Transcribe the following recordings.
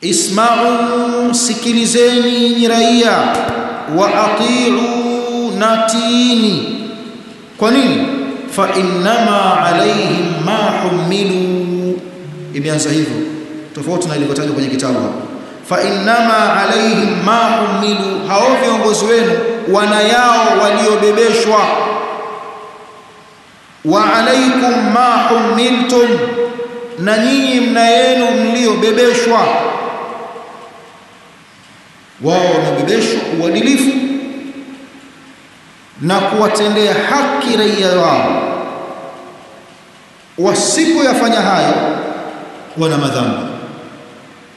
isma'u sikilizeni ni raia wa ati'u natini kwa nini? Fa innama alaihim ma humilu. Imeanza hivyo tofauti na ilivyotajwa kwenye kitabu fa innama alaihim ma humilu hao viongozi wenu wana yao waliobebeshwa. Wa alaikum ma humiltum na nyinyi mna yenu mliobebeshwa wao wanabebeshwa uadilifu na kuwatendea haki raia wao. Wasipoyafanya hayo wana madhambi.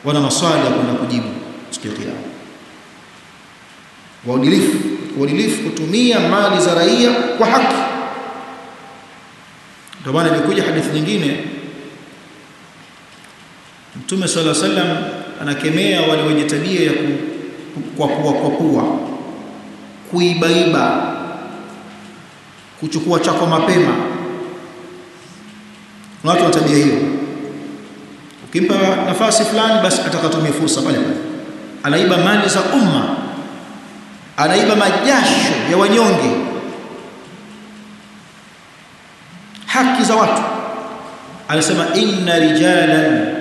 Wana maswali ya kwenda kujibu siku ya kiyama. Waadilifu uadilifu kutumia mali za raia kwa haki. Ndio maana imekuja hadithi nyingine. Mtume sala sallam anakemea wale wenye tabia ya kukwapua kwapua kuibaiba kuchukua chako mapema. Na watu wa tabia hiyo. Ukimpa nafasi fulani basi atakatumia fursa pale pale. Anaiba mali za umma. Anaiba majasho ya wanyonge. Haki za watu. Anasema inna rijalan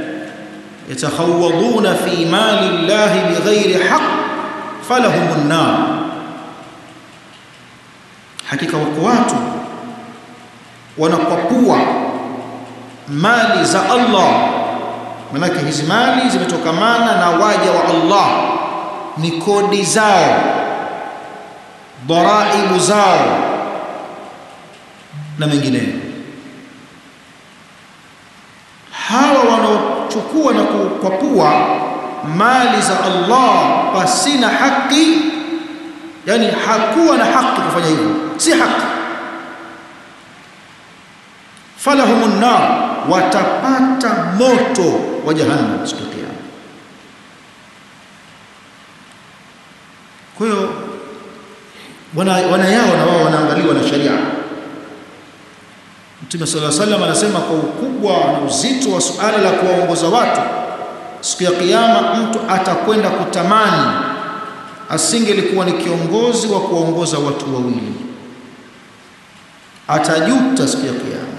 yatakhawaduna fi mali llahi bighairi haqq falahumun nar hakika wako watu wanakwapua mali za Allah. Manake hizi mali zimetokamana na waja wa Allah ni kodi zao dharaibu zao na mengineyo. Hawa wanaochukua na kukwapua mali za Allah pasina haki. Yani hakuwa na haki kufanya hivyo. Si haki. Falahumun nar watapata moto wa jahannam siku ya kiyama. Kwa hiyo wana, wana yao na wao wanaangaliwa na sharia. Mtume sala salam anasema kwa ukubwa na uzito wa suala la kuwaongoza watu siku ya kiyama mtu atakwenda kutamani asingelikuwa ni kiongozi wa kuwaongoza watu wawili. Atajuta siku ya kiyama.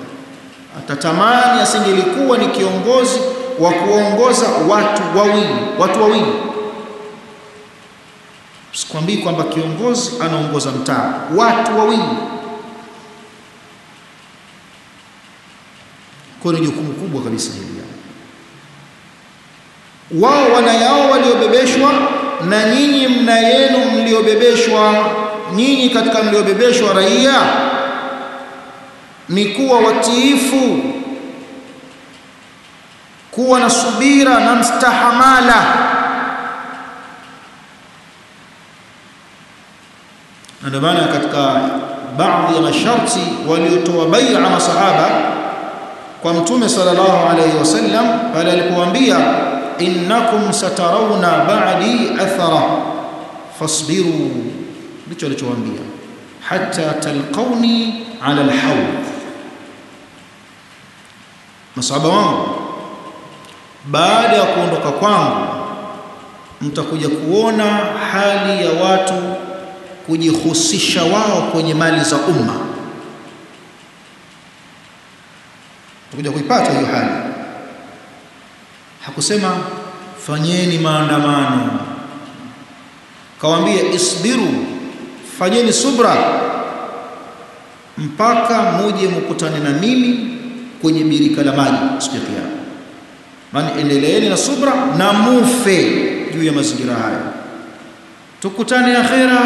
Atatamani asingelikuwa ni kiongozi wa kuongoza watu wawili watu wawili. Sikwambii kwamba kiongozi anaongoza mtaa watu wawili. Kwa ni jukumu kubwa kabisa hili wao wana yao waliobebeshwa na nyinyi mna yenu mliobebeshwa. Nyinyi katika mliobebeshwa raia ni kuwa watiifu kuwa na subira na mstahamala. Ndio maana katika baadhi ya masharti waliotoa bai'a masahaba kwa mtume sallallahu alayhi wasallam pale alipowaambia innakum satarawna ba'di athara. Fasbiru ndicho alichowaambia. Hatta talqawni ala alhawd masahaba wangu baada ya kuondoka kwangu mtakuja kuona hali ya watu kujihusisha wao kwenye mali za umma. Tutakuja kuipata hiyo hali hakusema fanyeni maandamano. Kawaambia isbiru fanyeni subra mpaka muje mkutane na mimi kwenye birika la maji siku ya kiyama. Maana endeleeni na subra na mufe juu ya mazingira haya tukutane akhera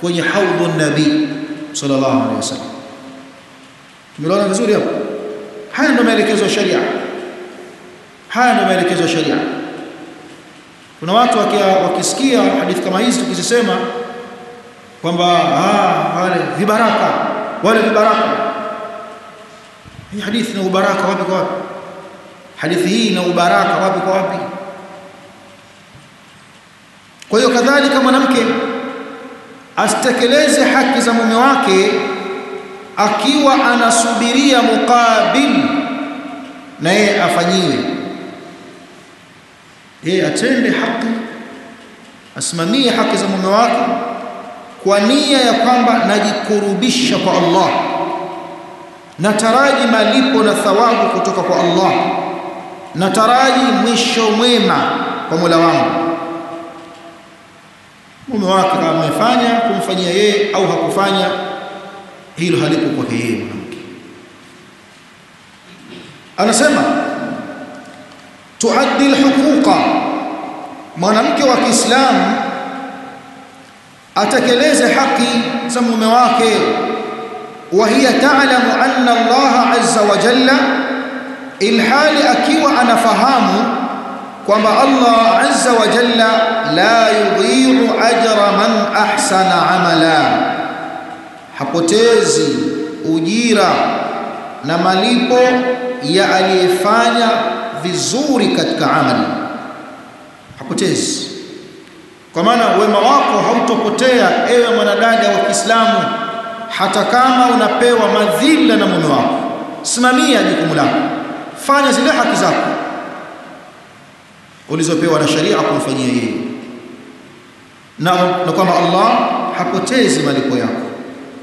kwenye haudhu nabii sallallahu alaihi wasallam. Tumeona vizuri hapo? Haya ndio maelekezo ya sharia haya ndio maelekezo ya sharia kuna watu wakisikia hadithi kama hizi tukizisema kwamba ah wale vibaraka wale vibaraka. Hii hadithi na ubaraka wapi kwa wapi? Hadithi hii na ubaraka wapi kwa wapi? Kwa hiyo kadhalika mwanamke asitekeleze haki za mume wake akiwa anasubiria mukabil na yeye afanyiwe yeye atende haki asimamie haki za mume wake kwa nia ya kwamba najikurubisha kwa Allah nataraji malipo na thawabu kutoka kwa Allah nataraji mwisho mwema kwa Mola wangu. Mume wake amefanya kumfanyia yeye au hakufanya hilo halipo kwake yeye mwanamke. Anasema tuaddi alhuquqa. Mwanamke wa Kiislamu atekeleze haki za mume wake. Wa hiya ta'lamu anna Allah azza wa jalla ilhali akiwa anafahamu kwamba Allah azza wa jalla la yudhi'u ajra man ahsana amala. Hapotezi ujira na malipo ya aliyefanya vizuri katika amali. Hapotezi. Kwa maana wema wako hautopotea ewe mwanadada wa Kiislamu hata kama unapewa madhila na mume wako. Simamia jukumu lako. Fanya zile haki zako ulizopewa na sharia kumfanyia yeye. Na, na kwamba Allah hapotezi malipo yako.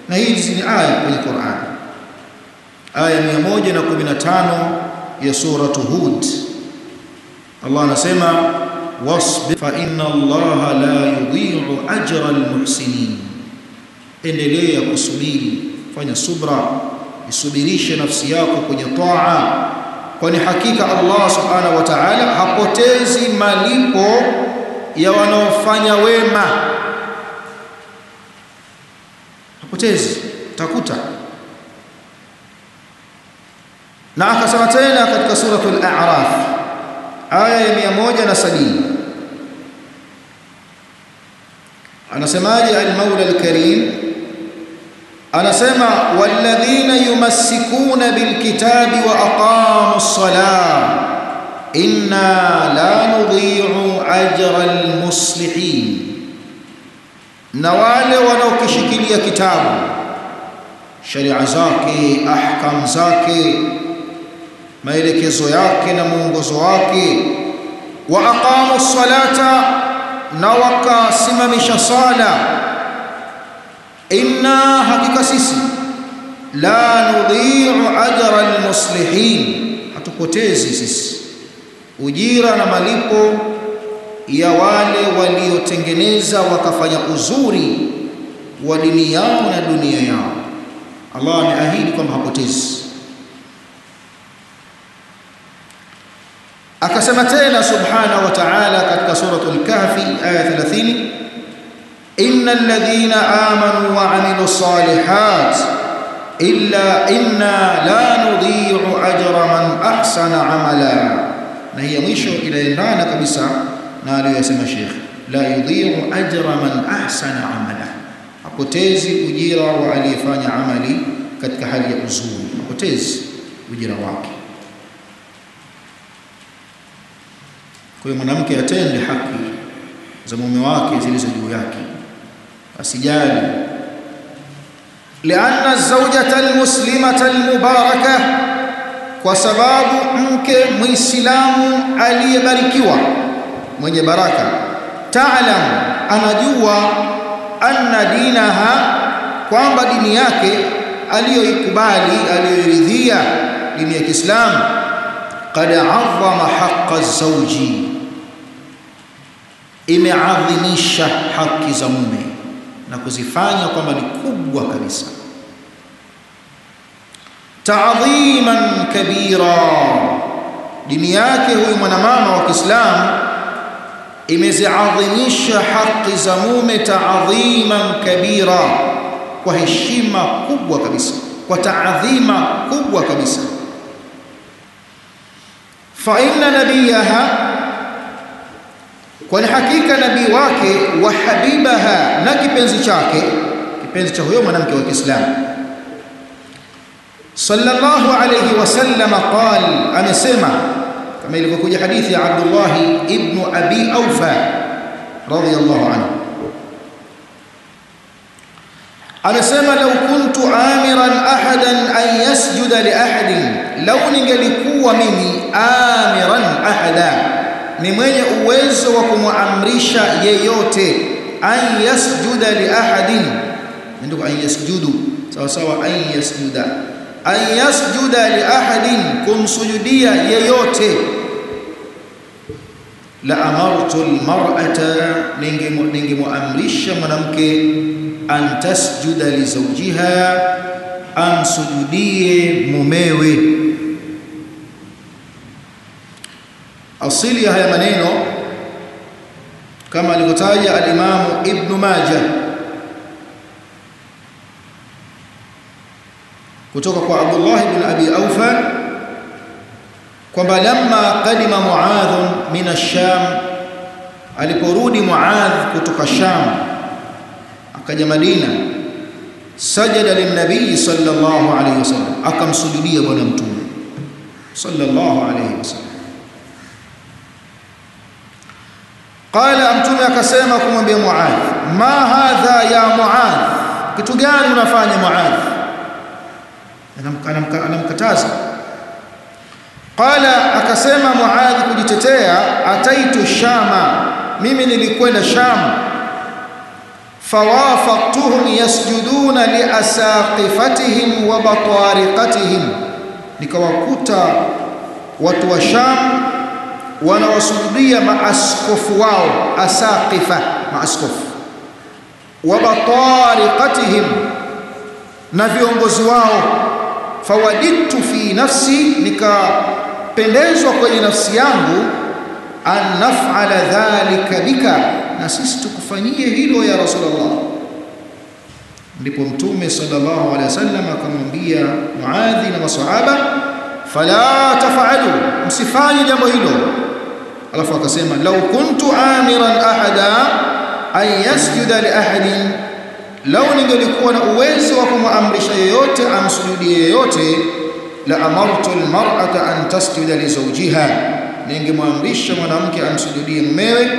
Na hizi ni aya kwenye Qur'an. Aya 115 ya suratu Hud. Allah anasema wasbir fa inna Allah la yudhi'u ajra almuhsinin. Endelea kusubiri fanya subra isubirishe nafsi yako kwenye taa kwani hakika Allah subhanahu wa ta'ala hapotezi malipo ya wanaofanya wema. Hapotezi takuta na akasema tena katika suratul a'raf aya ya 170 anasemaje al-maula al-karim anasema walladhina yumassikuna bilkitabi wa aqamu ssalah inna la nudhi'u ajra almuslihin na wale wanaokishikilia kitabu sharia zake ahkam zake maelekezo yake na mwongozo wake. Wa aqamu salata na wakasimamisha sala. Inna hakika sisi la nudhi'u ajra almuslihin hatupotezi sisi. Ujira na malipo ya wale waliotengeneza wakafanya uzuri wa dini yao na dunia yao. Allah ameahidi kwamba hapotezi أكسم تينا سبحانه وتعالى كتك سورة الكهف آية 30 إن الذين آمنوا وعملوا الصالحات إلا إنا لا نضيع أجر من أحسن عملا. نهي ميشو إلى إلانا كبسا نالو يسمى الشيخ لا يضيع أجر من أحسن عملا. أكتزي أجير وعلي فاني عملي كتك حالي أزول. أكتزي أجير واكي. Kwa hiyo mwanamke atende haki za mume wake zilizo juu yake. Asijali. Lianna zawjata almuslimata almubaraka kwa sababu mke muislamu aliyebarikiwa mwenye baraka taalam anajua anna dinaha kwamba dini yake aliyoikubali aliyoiridhia dini ya Kiislamu. Qad azama haqqa zawji imeadhimisha haki za mume na kuzifanya kwamba ni kubwa kabisa. Ta'dhiman kabira dini yake huyu mwanamama wa Kiislamu imeziadhimisha haki za mume taadhiman kabira kwa heshima kubwa kabisa kwa taadhima kubwa kabisa. Fa inna nabiyaha kwani hakika nabii wake wa habibaha na kipenzi chake kipenzi cha huyo mwanamke wa Kiislamu. Sallallahu alayhi wasallam qal amesema kama ilivyokuja hadithi ya Abdullah ibn Abi Aufa radiyallahu anhu. Amesema law kuntu amiran ahadan an yasjuda li ahadin law ningelikuwa mimi amiran ahada ni mwenye uwezo wa kumwamrisha yeyote an yasjuda li ahadin. Ndio an yasjudu. Sawa sawa an yasjuda. An yasjuda li ahadin kumsujudia yeyote. La amartu almar'ata ningemwamrisha mwanamke an tasjuda li zawjiha amsujudie mumewe asili ya haya maneno kama alivyotaja alimamu ibnu Ibn Majah kutoka kwa Abdullah ibn Abi Aufa kwamba lamma qadima Muadh min ash-Sham aliporudi Muadh kutoka Sham akaja Madina sajada lin-nabii sallallahu alayhi wasallam akamsujudia bwana mtume sallallahu alayhi wasallam qala mtume akasema kumwambia Muadh ma hadha ya Muadh? Kitu gani unafanya Muadh? Anamkataza. Qala akasema Muadh kujitetea ataitu shama mimi nilikwenda sham. Fawafaqtuhum yasjuduna liasaqifatihim wa batariqatihim. Nikawakuta watu wa sham wanawasujudia maaskofu wao asaqifa maaskofu. Wa batariqatihim na viongozi wao. Fawadittu fi nafsi nikapendezwa kwenye nafsi yangu an naf'ala dhalika bika na sisi tukufanyie hilo ya rasulullah. Ndipo mtume sallallahu alaihi wasallam akamwambia muadhi na masahaba fala taf'alu msifanye jambo hilo alafu akasema law kuntu amiran ahada an yasjuda li ahadin lau ningelikuwa na uwezo wa kumwamrisha yeyote amsujudie yeyote la amartu almar'ata an tasjuda li zawjiha ningemwamrisha mwanamke amsujudie mumewe.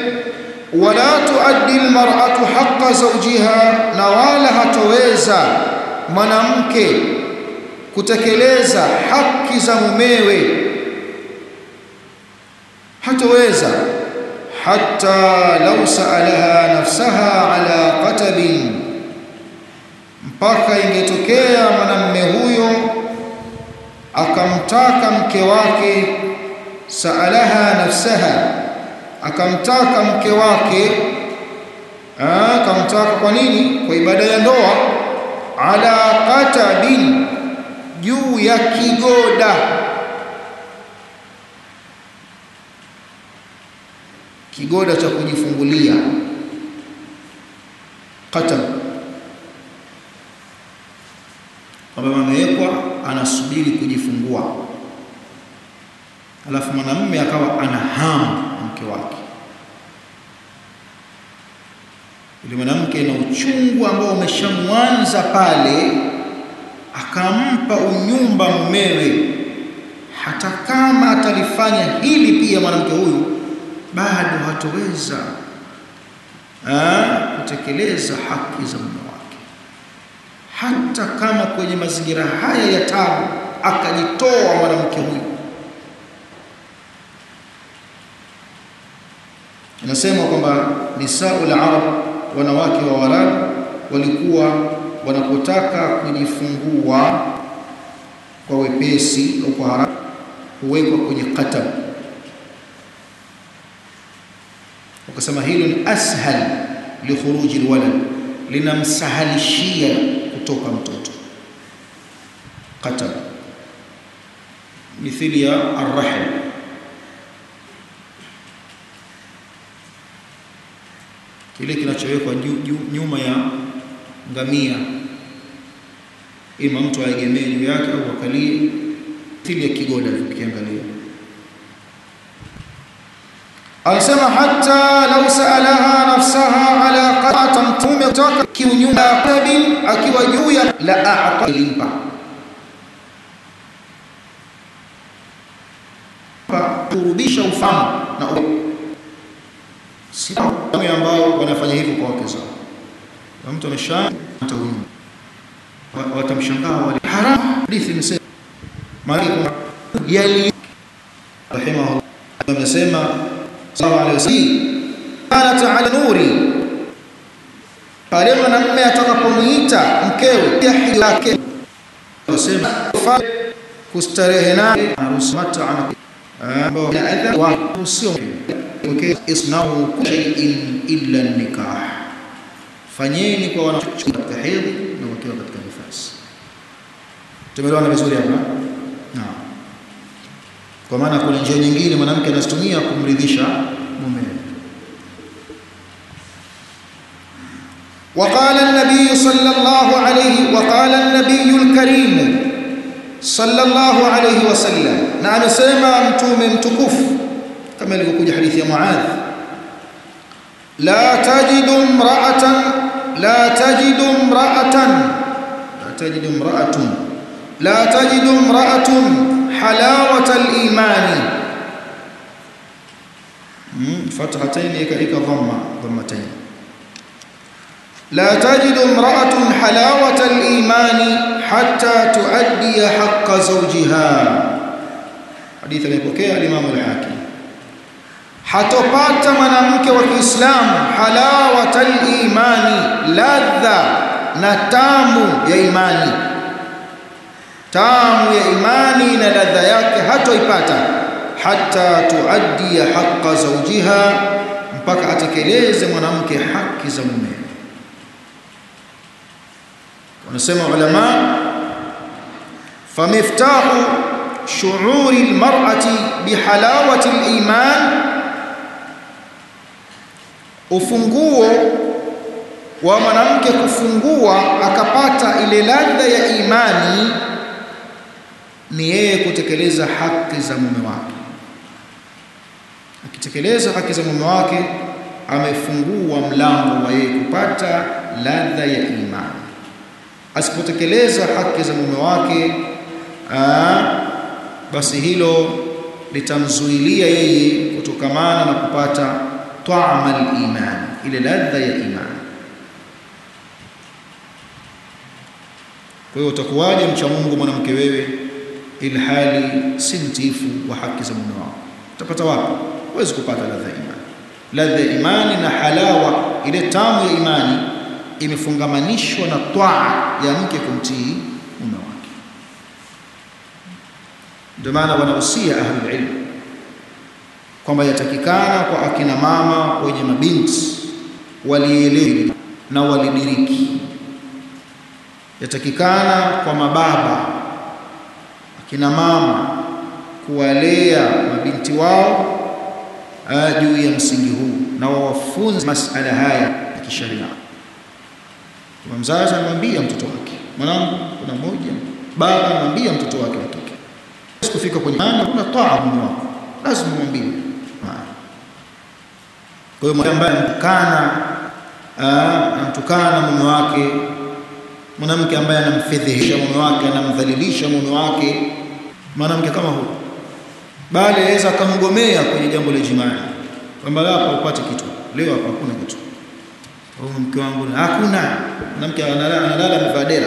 Wala tuaddi almar'atu haqqa zawjiha na wala hatoweza mwanamke kutekeleza haki za mumewe hatoweza. Hata law sa'alaha nafsaha ala qatabin mpaka ingetokea mwanamume huyo akamtaka mke wake saalaha nafsaha. Akamtaka mke wake akamtaka kwa nini? Kwa ibada ya ndoa. Ala qatabin juu ya kigoda kigoda cha kujifungulia. Qatab ambaye amewekwa anasubiri kujifungua. Alafu mwanamume akawa ana hamu mke wake. Yule mwanamke na uchungu ambao umeshamwanza pale akampa unyumba mmewe hata kama atalifanya hili pia mwanamke huyu bado hatoweza kutekeleza haki za mume wake. Hata kama kwenye mazingira haya ya tabu akajitoa mwanamke huyu. Inasema kwamba nisaul arab wanawake wa Waarabu walikuwa wanapotaka kujifungua kwa wepesi au kwa haraka huwekwa kwenye qatab wakasema hilo ni ashal li khuruji alwalad linamsahalishia kutoka mtoto. Qatab mithili ya arrahim kile kinachowekwa nyuma ya ngamia. Ima mtu aegemee juu yake au akalie mithili ya kigoda ukiangalia alisema hata lau saalaha nafsaha ala qata mtume kutoka kiunyuma qabin akiwa juu ya la aata limpa. Kurudisha ufahamu na si ambao wanafanya hivyo kwa wake zao. Na mtu amesha ataunyuma watamshangaa wale. Haram hadithi imesema. Mali yali rahimahullah amesema sallallahu alaihi wasallam kanat ala nuri. Pale mwanamume atakapomuita mkewe yake fa kustarehe naye harusi mata ambao adha wa usio sio isnahu shay'in illa nikah. Fanyeni kwa wanachukua katika hedhi na wakiwa katika nifasi tumeelewana vizuri hapa kwa maana kuna njia nyingine mwanamke anatumia kumridhisha mume وقال النبي صلى الله عليه وقال النبي الكريم صلى الله عليه وسلم نعم سيما أنتم تكف كما لكم كل حديث يا معاذ لا تجد امرأة لا تجد امرأة لا تجد امرأة لا تجد امرأة حلاوة الإيمان. فتحتين يكريك ضمة ضمتين. لا تجد امرأة حلاوة الإيمان حتى تؤدي حق زوجها. حديث البكية الإمام الحاكم. حتوبات منامك والإسلام حلاوة الإيمان لذة. نتام يا إيماني. Tamu ya imani na ladha yake hatoipata. Hata tuaddi haqa zawjiha mpaka atekeleze mwanamke haki za mume. Wanasema ulama famiftahu shu'uri almar'ati bihalawati aliman ufunguo wa mwanamke kufungua akapata ile ladha ya imani ni yeye kutekeleza haki za mume wake. Akitekeleza haki za mume wake amefungua mlango wa yeye kupata ladha ya imani. Asipotekeleza haki za mume wake aa, basi hilo litamzuilia yeye kutokamana na kupata taama al-iman ile ladha ya imani. Kwa hiyo utakuwaje mcha Mungu mwanamke wewe ilhali si mtifu wa haki za mume wao. utapata wapi? Huwezi kupata ladha ya imani. Ladha ya imani na halawa ile tamu ya imani imefungamanishwa na twaa ya mke kumtii mume wake. Ndio maana wanahusia ahlul ilm kwamba yatakikana kwa akina mama wenye mabinti walielewi na walidiriki. Yatakikana kwa mababa akina mama kuwalea mabinti wao juu ya msingi huu na wawafunze masala haya ya kisheria. Mzazi anamwambia mtoto wake mwanangu kuna moja. Baba anamwambia mtoto wake wa kike kwenye ana kuna taa mume wako. Lazima umwambie. Kwa hiyo ambaye anamtukana anamtukana mume wake mwanamke ambaye anamfedhehesha mume wake anamdhalilisha mume wake. Mwanamke kama huyo bali aweza akamgomea kwenye jambo la jimaa kwamba hapa upate kitu. Leo hapa hakuna kitu. Au mke wangu hakuna. Mwanamke analala amevaa dera.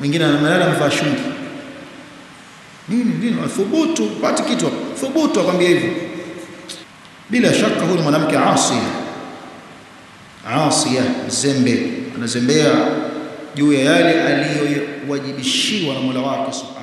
Mwingine analala amevaa shungi. Nini nini? Thubutu upate kitu thubutu akwambia hivyo bila shaka huyu mwanamke asia asia zembe anazembea juu ya yale aliyowajibishiwa na Mola wake subhanahu